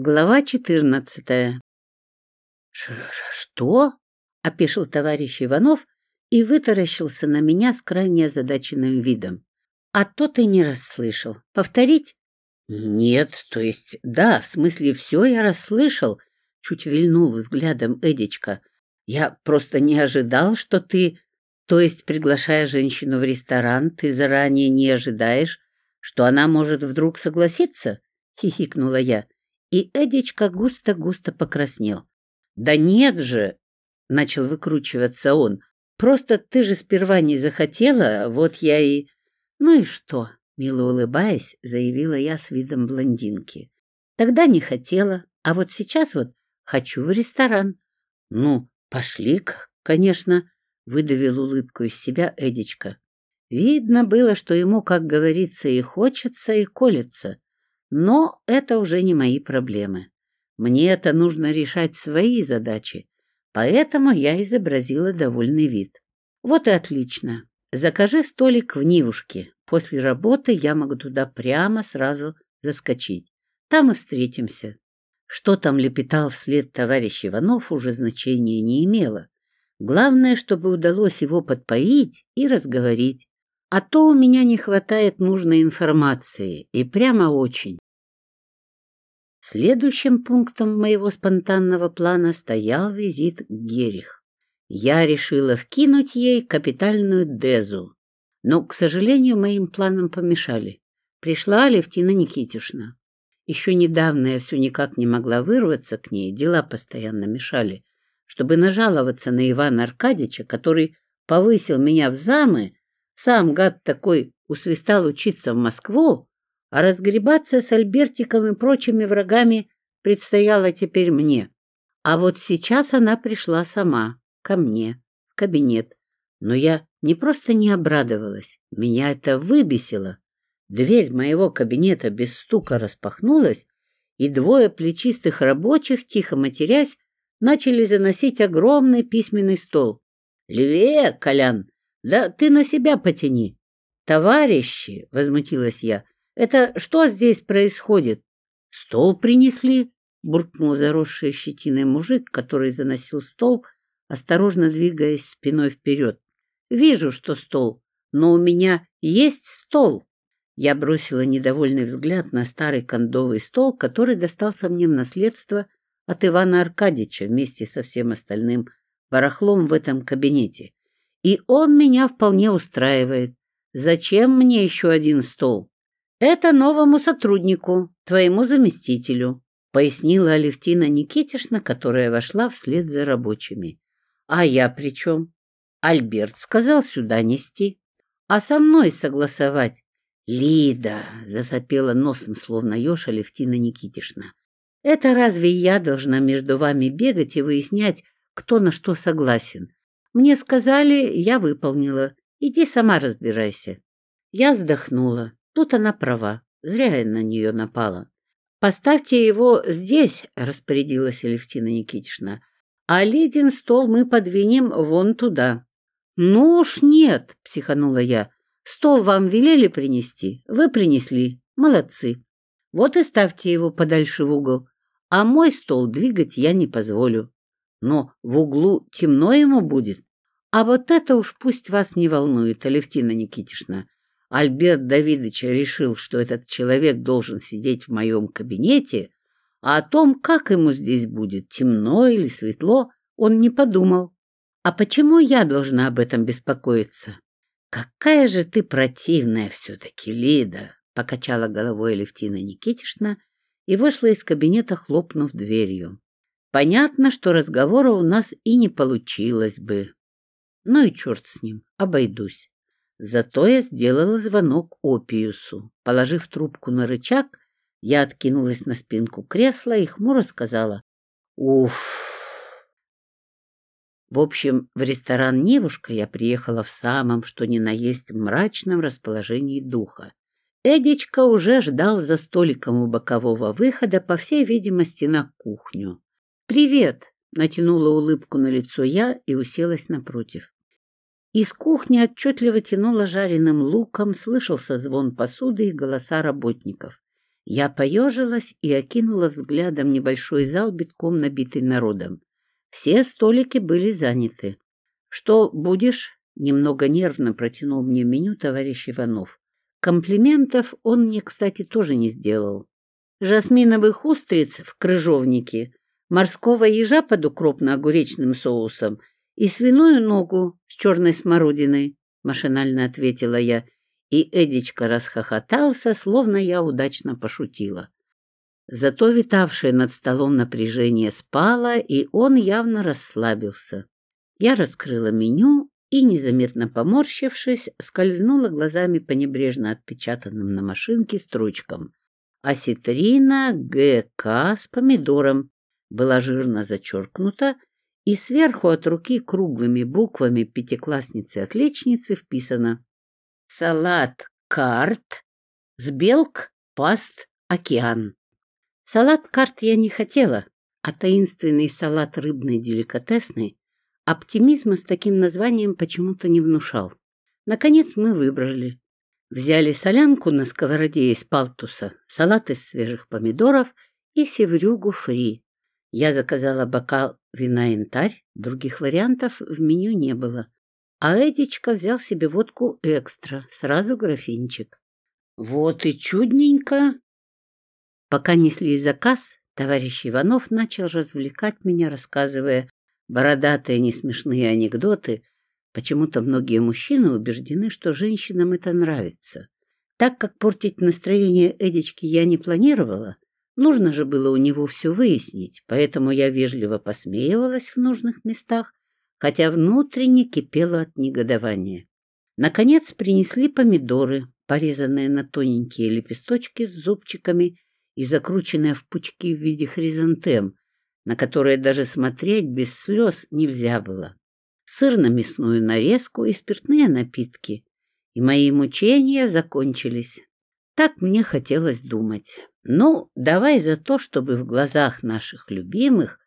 Глава четырнадцатая. «Что?» — опешил товарищ Иванов и вытаращился на меня с крайне озадаченным видом. «А то ты не расслышал. Повторить?» «Нет, то есть, да, в смысле, все я расслышал», — чуть вильнул взглядом Эдичка. «Я просто не ожидал, что ты... То есть, приглашая женщину в ресторан, ты заранее не ожидаешь, что она может вдруг согласиться?» — хихикнула я и Эдичка густо-густо покраснел. «Да нет же!» — начал выкручиваться он. «Просто ты же сперва не захотела, вот я и...» «Ну и что?» — мило улыбаясь, заявила я с видом блондинки. «Тогда не хотела, а вот сейчас вот хочу в ресторан». «Ну, пошли конечно», — выдавил улыбку из себя Эдичка. Видно было, что ему, как говорится, и хочется, и колется. Но это уже не мои проблемы. Мне это нужно решать свои задачи, поэтому я изобразила довольный вид. Вот и отлично. Закажи столик в Нивушке. После работы я могу туда прямо сразу заскочить. Там и встретимся. Что там лепетал вслед товарищ Иванов, уже значения не имело. Главное, чтобы удалось его подпоить и разговорить. А то у меня не хватает нужной информации, и прямо очень. Следующим пунктом моего спонтанного плана стоял визит к Герих. Я решила вкинуть ей капитальную дезу, но, к сожалению, моим планам помешали. Пришла Левтина Никитишна. Еще недавно я все никак не могла вырваться к ней, дела постоянно мешали, чтобы нажаловаться на Ивана Аркадьевича, который повысил меня в замы, сам гад такой усвистал учиться в Москву, а разгребаться с Альбертиком и прочими врагами предстояло теперь мне. А вот сейчас она пришла сама, ко мне, в кабинет. Но я не просто не обрадовалась, меня это выбесило. Дверь моего кабинета без стука распахнулась, и двое плечистых рабочих, тихо матерясь, начали заносить огромный письменный стол. «Левее, Колян! Да ты на себя потяни!» «Товарищи!» — возмутилась я. Это что здесь происходит? Стол принесли, буркнул заросший щетиной мужик, и он меня вполне устраивает. Зачем мне еще один стол? Это новому сотруднику, твоему заместителю, пояснила Алевтина Никитишна, которая вошла вслед за рабочими. А я при чем? Альберт сказал сюда нести, а со мной согласовать. Лида, засопела носом, словно еж Алевтина Никитишна. Это разве я должна между вами бегать и выяснять, кто на что согласен? Мне сказали, я выполнила. Иди сама разбирайся. Я вздохнула. Тут она права. Зря я на нее напала. «Поставьте его здесь», — распорядилась Алевтина Никитична. «А ледин стол мы подвинем вон туда». «Ну уж нет», — психанула я. «Стол вам велели принести? Вы принесли. Молодцы. Вот и ставьте его подальше в угол. А мой стол двигать я не позволю». Но в углу темно ему будет. А вот это уж пусть вас не волнует, Алевтина Никитична. Альберт Давидович решил, что этот человек должен сидеть в моем кабинете, а о том, как ему здесь будет, темно или светло, он не подумал. А почему я должна об этом беспокоиться? Какая же ты противная все-таки, Лида, покачала головой Левтина Никитишна и вышла из кабинета, хлопнув дверью. Понятно, что разговора у нас и не получилось бы. Ну и черт с ним, обойдусь. Зато я сделала звонок Опиусу. Положив трубку на рычаг, я откинулась на спинку кресла и хмуро сказала «Уф!». В общем, в ресторан «Невушка» я приехала в самом, что ни на есть, мрачном расположении духа. Эдичка уже ждал за столиком у бокового выхода, по всей видимости, на кухню. «Привет!» — натянула улыбку на лицо я и уселась напротив. Из кухни отчетливо тянуло жареным луком, слышался звон посуды и голоса работников. Я поежилась и окинула взглядом небольшой зал, битком набитый народом. Все столики были заняты. «Что будешь?» — немного нервно протянул мне меню товарищ Иванов. Комплиментов он мне, кстати, тоже не сделал. Жасминовых устриц в крыжовнике, морского ежа под укропно-огуречным соусом и свиную ногу с черной смородиной, машинально ответила я, и Эдичка расхохотался, словно я удачно пошутила. Зато витавшее над столом напряжение спало, и он явно расслабился. Я раскрыла меню и, незаметно поморщившись, скользнула глазами по небрежно отпечатанным на машинке строчкам. Осетрина ГК с помидором была жирно зачеркнута, и сверху от руки круглыми буквами пятиклассницы-отличницы вписано Салат карт, сбелк паст океан. Салат карт я не хотела, а таинственный салат рыбный деликатесный оптимизма с таким названием почему-то не внушал. Наконец мы выбрали. Взяли солянку на сковороде из палтуса, салат из свежих помидоров и севрюгу фри. Я заказала бокал вина янтарь, других вариантов в меню не было а Эдичка взял себе водку экстра, сразу графинчик. Вот и чудненько. Пока несли заказ, товарищ Иванов начал развлекать меня, рассказывая бородатые несмешные анекдоты. Почему-то многие мужчины убеждены, что женщинам это нравится. Так как портить настроение Эдички я не планировала, Нужно же было у него все выяснить, поэтому я вежливо посмеивалась в нужных местах, хотя внутренне кипело от негодования. Наконец принесли помидоры, порезанные на тоненькие лепесточки с зубчиками и закрученные в пучки в виде хризантем, на которые даже смотреть без слез нельзя было. сырно мясную нарезку и спиртные напитки. И мои мучения закончились. Так мне хотелось думать. Ну, давай за то, чтобы в глазах наших любимых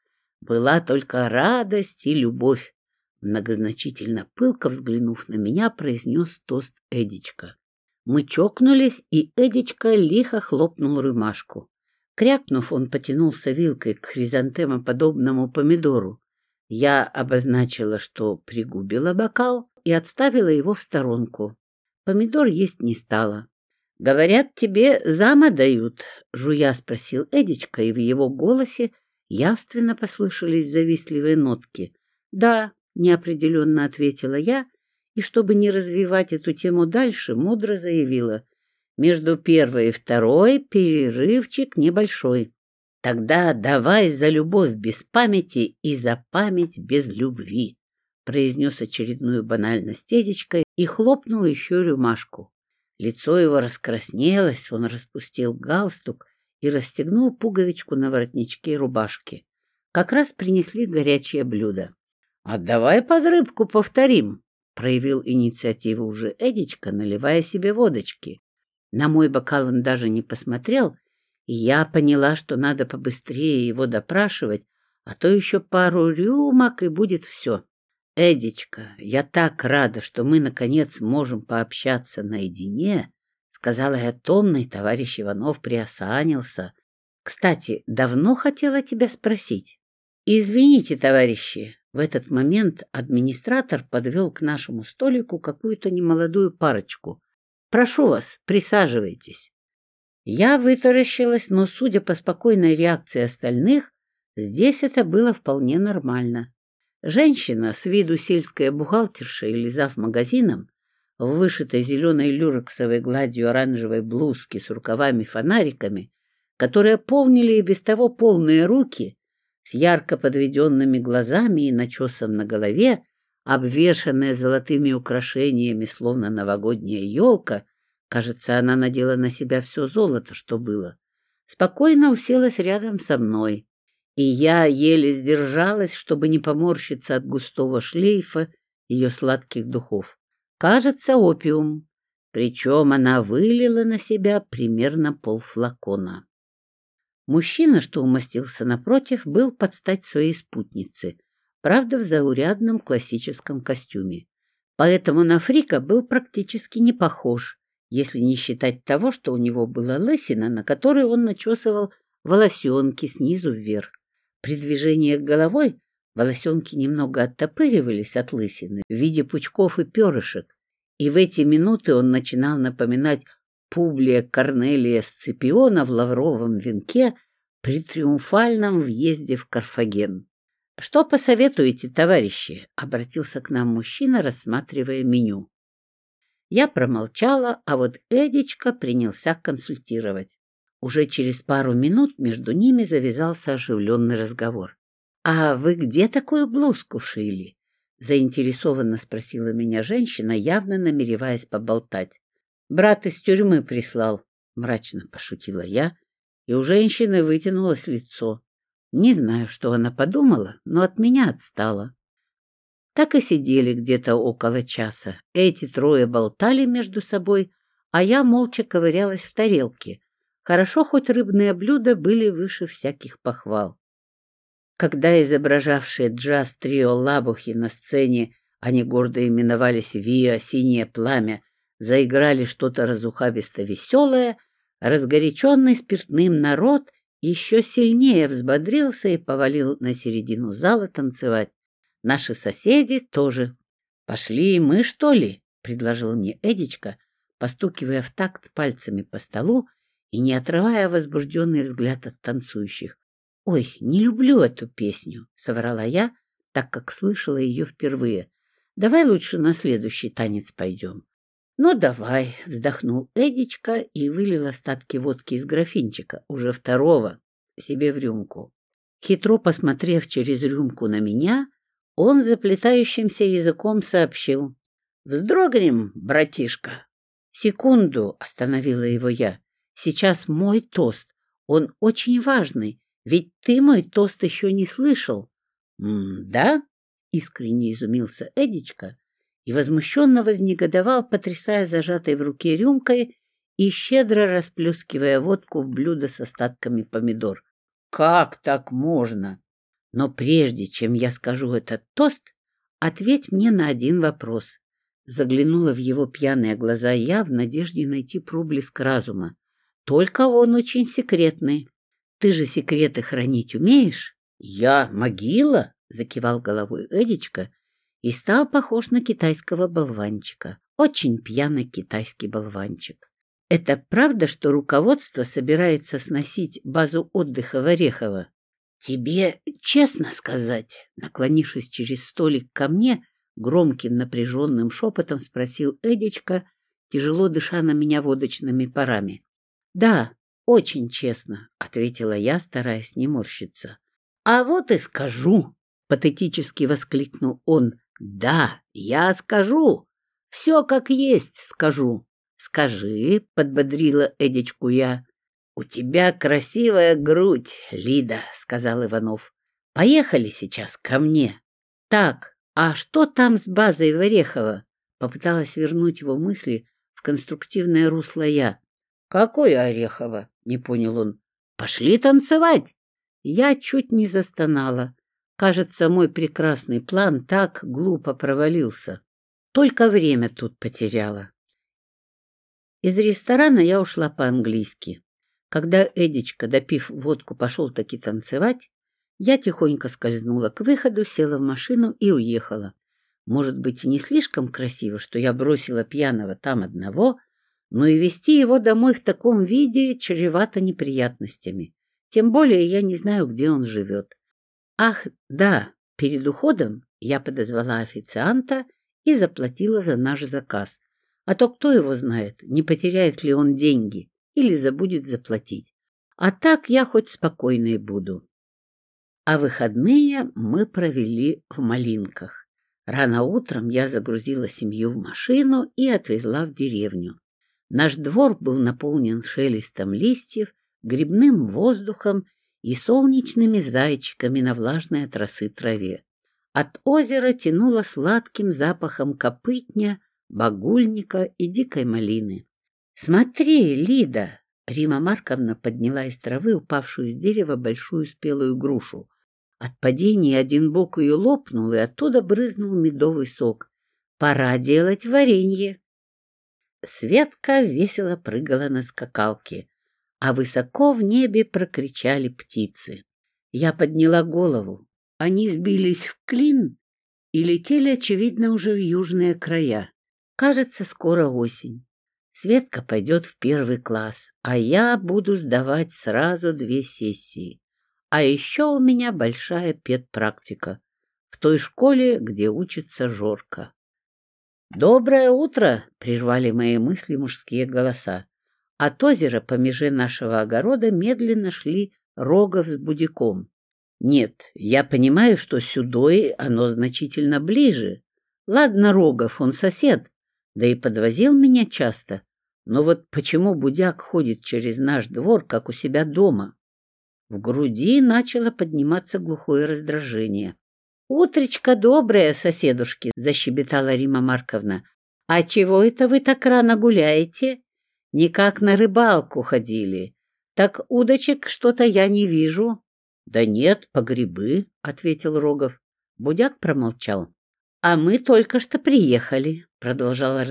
была только радость и любовь, Многозначительно пылко взглянув на меня, произнес тост Эдичка. Мы чокнулись, и Эдичка лихо хлопнул рюмашку. Крякнув, он потянулся вилкой к хризантемоподобному помидору. Я обозначила, что пригубила бокал и отставила его в сторонку. Помидор есть не стала. «Говорят, тебе зама дают?» — жуя спросил Эдичка, и в его голосе явственно послышались завистливые нотки. «Да, неопределенно ответила я, и чтобы не развивать эту тему дальше, мудро заявила. Между первой и второй перерывчик небольшой. Тогда давай за любовь без памяти и за память без любви, произнес очередную банальность Эдичка и хлопнул еще рюмашку. Лицо его раскраснелось, он распустил галстук и расстегнул пуговичку на воротничке рубашки. Как раз принесли горячее блюдо. «А давай под рыбку повторим», — проявил инициативу уже Эдичка, наливая себе водочки. На мой бокал он даже не посмотрел, и я поняла, что надо побыстрее его допрашивать, а то еще пару рюмок, и будет все. Эдичка, я так рада, что мы, наконец, можем пообщаться наедине, — сказала я томный, товарищ Иванов приосанился. — Кстати, давно хотела тебя спросить. — Извините, товарищи. В этот момент администратор подвел к нашему столику какую-то немолодую парочку. — Прошу вас, присаживайтесь. Я вытаращилась, но, судя по спокойной реакции остальных, здесь это было вполне нормально. Женщина с виду сельская бухгалтерша или зав магазином, в вышитой зеленой люрексовой гладью оранжевой блузки с рукавами-фонариками, которые полнили и без того полные руки, с ярко подведенными глазами и начесом на голове, обвешанная золотыми украшениями, словно новогодняя елка, кажется, она надела на себя все золото, что было, спокойно уселась рядом со мной. и я еле сдержалась, чтобы не поморщиться от густого шлейфа ее сладких духов. Кажется, опиум, причем она вылила на себя примерно полфлакона. Мужчина, что умостился напротив, был под стать своей спутнице, правда, в заурядном классическом костюме. Поэтому на Фрика был практически не похож если не считать того, что у него была лысина, на которой он начесывал волосенки снизу вверх. При движении головой волосенки немного оттопыривались от лысины в виде пучков и перышек, и в эти минуты он начинал напоминать Публия Корнелия Сципиона в лавровом венке при триумфальном въезде в Карфаген. «Что посоветуете, товарищи?» — обратился к нам мужчина, рассматривая меню. Я промолчала, а вот Эдичка принялся консультировать. уже через пару минут между ними завязался оживленный разговор. «А вы где такую блузку шили?» — заинтересованно спросила меня женщина, явно намереваясь поболтать. «Брат из тюрьмы прислал», — мрачно пошутила я, и у женщины вытянулось лицо. Не знаю, что она подумала, но от меня отстала. Так и сидели где-то около часа. Эти трое болтали между собой, а я молча ковырялась в тарелке, Хорошо хоть рыбные блюда были выше всяких похвал. Когда изображавшие джаз трио лабухи на сцене, они гордо именовались «Виа синее пламя», заиграли что-то разухабисто-веселое, разгоряченный спиртным народ еще сильнее взбодрился и повалил на середину зала танцевать. Наши соседи тоже. «Пошли и мы, что ли?» — предложил мне Эдичка, постукивая в такт пальцами по столу и не отрывая возбужденный взгляд от танцующих. «Ой, не люблю эту песню», — соврала я, так как слышала ее впервые. «Давай лучше на следующий танец пойдем». «Ну, давай», — вздохнул Эдичка и вылил остатки водки из графинчика, уже второго, себе в рюмку. Хитро посмотрев через рюмку на меня, он заплетающимся языком сообщил. «Вздрогнем, братишка!» «Секунду!» — остановила его я. «Сейчас мой тост. Он очень важный, ведь ты мой тост еще не слышал». «Да?» — искренне изумился Эдичка и возмущенно вознегодовал, потрясая зажатой в руке рюмкой и щедро расплескивая водку в блюдо с остатками помидор. «Как так можно?» Но прежде чем я скажу этот тост, ответь мне на один Только он очень секретный. Ты же секреты хранить умеешь? Я могила, закивал головой Эдичка и стал похож на китайского болванчика. Очень пьяный китайский болванчик. Это правда, что руководство собирается сносить базу отдыха в Орехово? Тебе честно сказать, наклонившись через столик ко мне, громким напряженным шепотом спросил Эдичка, тяжело дыша на меня водочными парами. Да, очень честно, ответила я, стараясь не морщиться. А вот и скажу, патетически воскликнул он. Да, я скажу. Все как есть скажу. Скажи, подбодрила Эдичку я. «У тебя красивая грудь, Лида», — сказал Иванов. «Поехали сейчас ко мне». «Так, а что там с базой Варехова?» Попыталась вернуть его мысли в конструктивное русло я. «Какой Орехова?» — не понял он. «Пошли танцевать!» Я чуть не застонала. Кажется, мой прекрасный план так глупо провалился. Только время тут потеряла. Из ресторана я ушла по-английски. Когда Эдичка, допив водку, пошел таки танцевать, я тихонько скользнула к выходу, села в машину и уехала. Может быть, и не слишком красиво, что я бросила пьяного там одного, но и вести его домой в таком виде чревато неприятностями. Тем более я не знаю, где он живет. Ах, да, перед уходом я подозвала официанта и заплатила за наш заказ. А то кто его знает, не потеряет ли он деньги или забудет заплатить. А так я хоть спокойной буду. А выходные мы провели в Малинках. Рано утром я загрузила семью в машину и отвезла в деревню. Наш двор был наполнен шелестом листьев, грибным воздухом и солнечными зайчиками на влажной от росы траве. От озера тянуло сладким запахом копытня, багульника и дикой малины. «Смотри, Лида!» Рима Марковна подняла из травы упавшую с дерева большую спелую грушу. От падения один бок ее лопнул, и оттуда брызнул медовый сок. «Пора делать варенье!» Светка весело прыгала на скакалке, а высоко в небе прокричали птицы. Я подняла голову. Они сбились в клин и летели, очевидно, уже в южные края. Кажется, скоро осень. Светка пойдет в первый класс, а я буду сдавать сразу две сессии. А еще у меня большая педпрактика в той школе, где учится Жорка. Доброе утро, прервали мои мысли мужские голоса. От озера по меже нашего огорода медленно шли Рогов с Будяком. Нет, я понимаю, что сюдой оно значительно ближе. Ладно, Рогов, он сосед, да и подвозил меня часто. Но вот почему Будяк ходит через наш двор, как у себя дома? В груди начало подниматься глухое раздражение. «Утречка добрая, соседушки!» — защебетала Рима Марковна. «А чего это вы так рано гуляете? Никак на рыбалку ходили. Так удочек что-то я не вижу». «Да нет, по грибы», — ответил Рогов. Будяк промолчал. «А мы только что приехали», — продолжала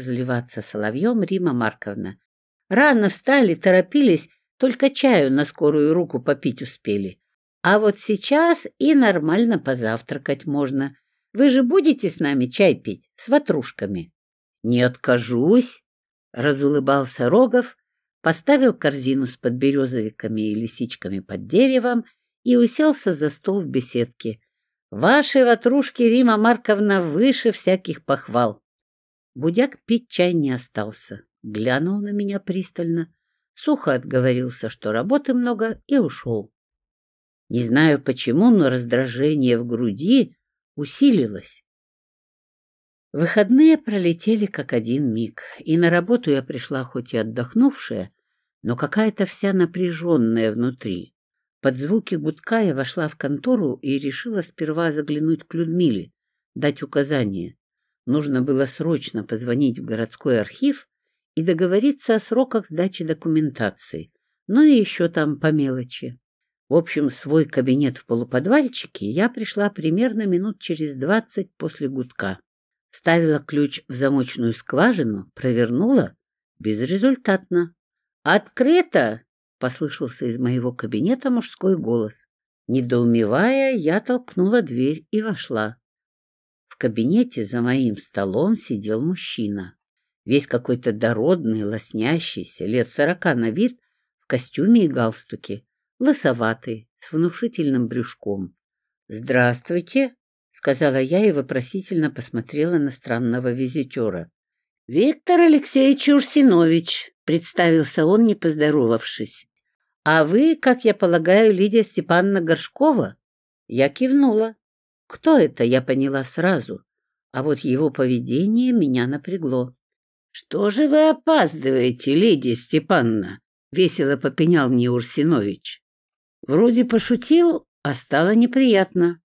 разливаться соловьем Рима Марковна. «Рано встали, торопились, только чаю на скорую руку попить успели. А вот сейчас и нормально позавтракать можно. Вы же будете с нами чай пить с ватрушками?» «Не откажусь», — разулыбался Рогов, поставил корзину с подберезовиками и лисичками под деревом и уселся за стол в беседке. «Ваши ватрушки, Рима Марковна, выше всяких похвал!» Будяк пить чай не остался. Глянул на меня пристально, сухо отговорился, что работы много, и ушел. Не знаю почему, но раздражение в груди усилилось. Выходные пролетели как один миг, и на работу я пришла хоть и отдохнувшая, но какая-то вся напряженная внутри. Под звуки гудка я вошла в контору и решила сперва заглянуть к Людмиле, дать указание. Нужно было срочно позвонить в городской архив и договориться о сроках сдачи документации, но и еще там по мелочи. В общем, в свой кабинет в полуподвальчике я пришла примерно минут через двадцать после гудка. Ставила ключ в замочную скважину, провернула. Безрезультатно. «Открыто!» — послышался из моего кабинета мужской голос. Недоумевая, я толкнула дверь и вошла. В кабинете за моим столом сидел мужчина. Весь какой-то дородный, лоснящийся, лет сорока на вид, в костюме и галстуке, лысоватый, с внушительным брюшком. «Здравствуйте», — сказала я и вопросительно посмотрела на странного визитера. «Виктор Алексеевич Урсинович», — представился он, не поздоровавшись. «А вы, как я полагаю, Лидия Степановна Горшкова?» Я кивнула. Кто это, я поняла сразу, а вот его поведение меня напрягло. «Что же вы опаздываете, Лидия Степановна?» — весело попенял мне Урсинович. Вроде пошутил, а стало неприятно.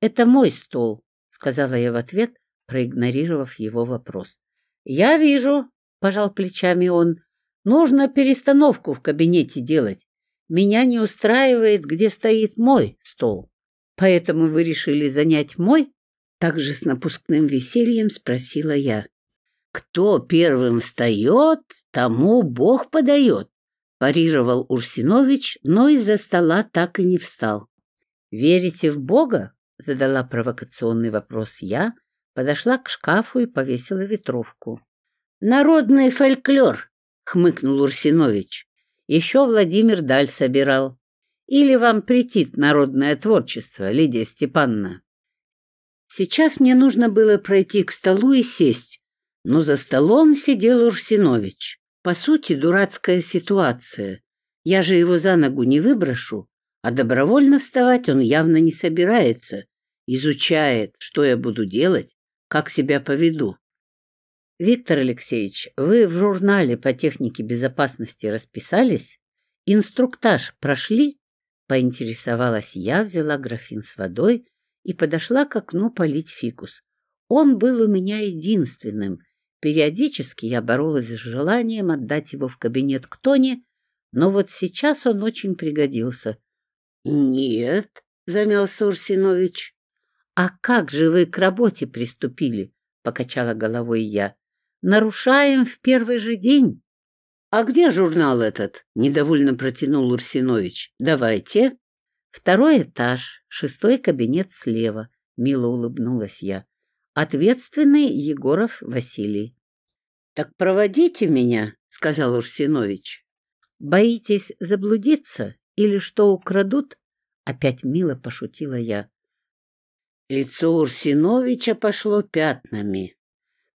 Это мой стол, сказала я в ответ, проигнорировав его вопрос. Я вижу, пожал плечами он. Нужно перестановку в кабинете делать. Меня не устраивает, где стоит мой стол. Поэтому вы решили занять мой? Также с напускным весельем спросила я. Кто первым встает, тому Бог подает парировал Урсинович, но из-за стола так и не встал. «Верите в Бога?» — задала провокационный вопрос я, подошла к шкафу и повесила ветровку. «Народный фольклор!» — хмыкнул Урсинович. «Еще Владимир Даль собирал. Или вам претит народное творчество, Лидия Степановна?» Сейчас мне нужно было пройти к столу и сесть, но за столом сидел Урсинович. По сути, дурацкая ситуация. Я же его за ногу не выброшу, а добровольно вставать он явно не собирается. Изучает, что я буду делать, как себя поведу. Виктор Алексеевич, вы в журнале по технике безопасности расписались? Инструктаж прошли? Поинтересовалась я, взяла графин с водой и подошла к окну полить фикус. Он был у меня единственным. периодически я боролась с желанием отдать его в кабинет к Тони, но вот сейчас он очень пригодился. — Нет, — замялся Урсинович. — А как же вы к работе приступили? — покачала головой я. — Нарушаем в первый же день. — А где журнал этот? — недовольно протянул Урсинович. — Давайте. — Второй этаж, шестой кабинет слева, — мило улыбнулась я. Ответственный Егоров Василий. «Так проводите меня», — сказал Урсинович. «Боитесь заблудиться или что украдут?» Опять мило пошутила я. Лицо Урсиновича пошло пятнами.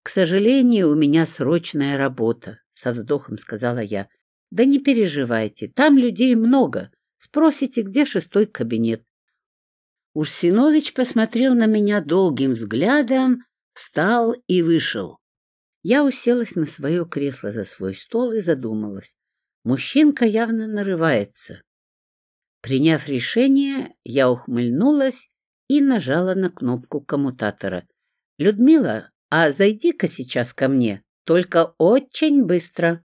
«К сожалению, у меня срочная работа», — со вздохом сказала я. «Да не переживайте, там людей много. Спросите, где шестой кабинет. Урсинович посмотрел на меня долгим взглядом, встал и вышел. Я уселась на свое кресло за свой стол и задумалась. Мужчинка явно нарывается. Приняв решение, я ухмыльнулась и нажала на кнопку коммутатора. «Людмила, а зайди-ка сейчас ко мне, только очень быстро».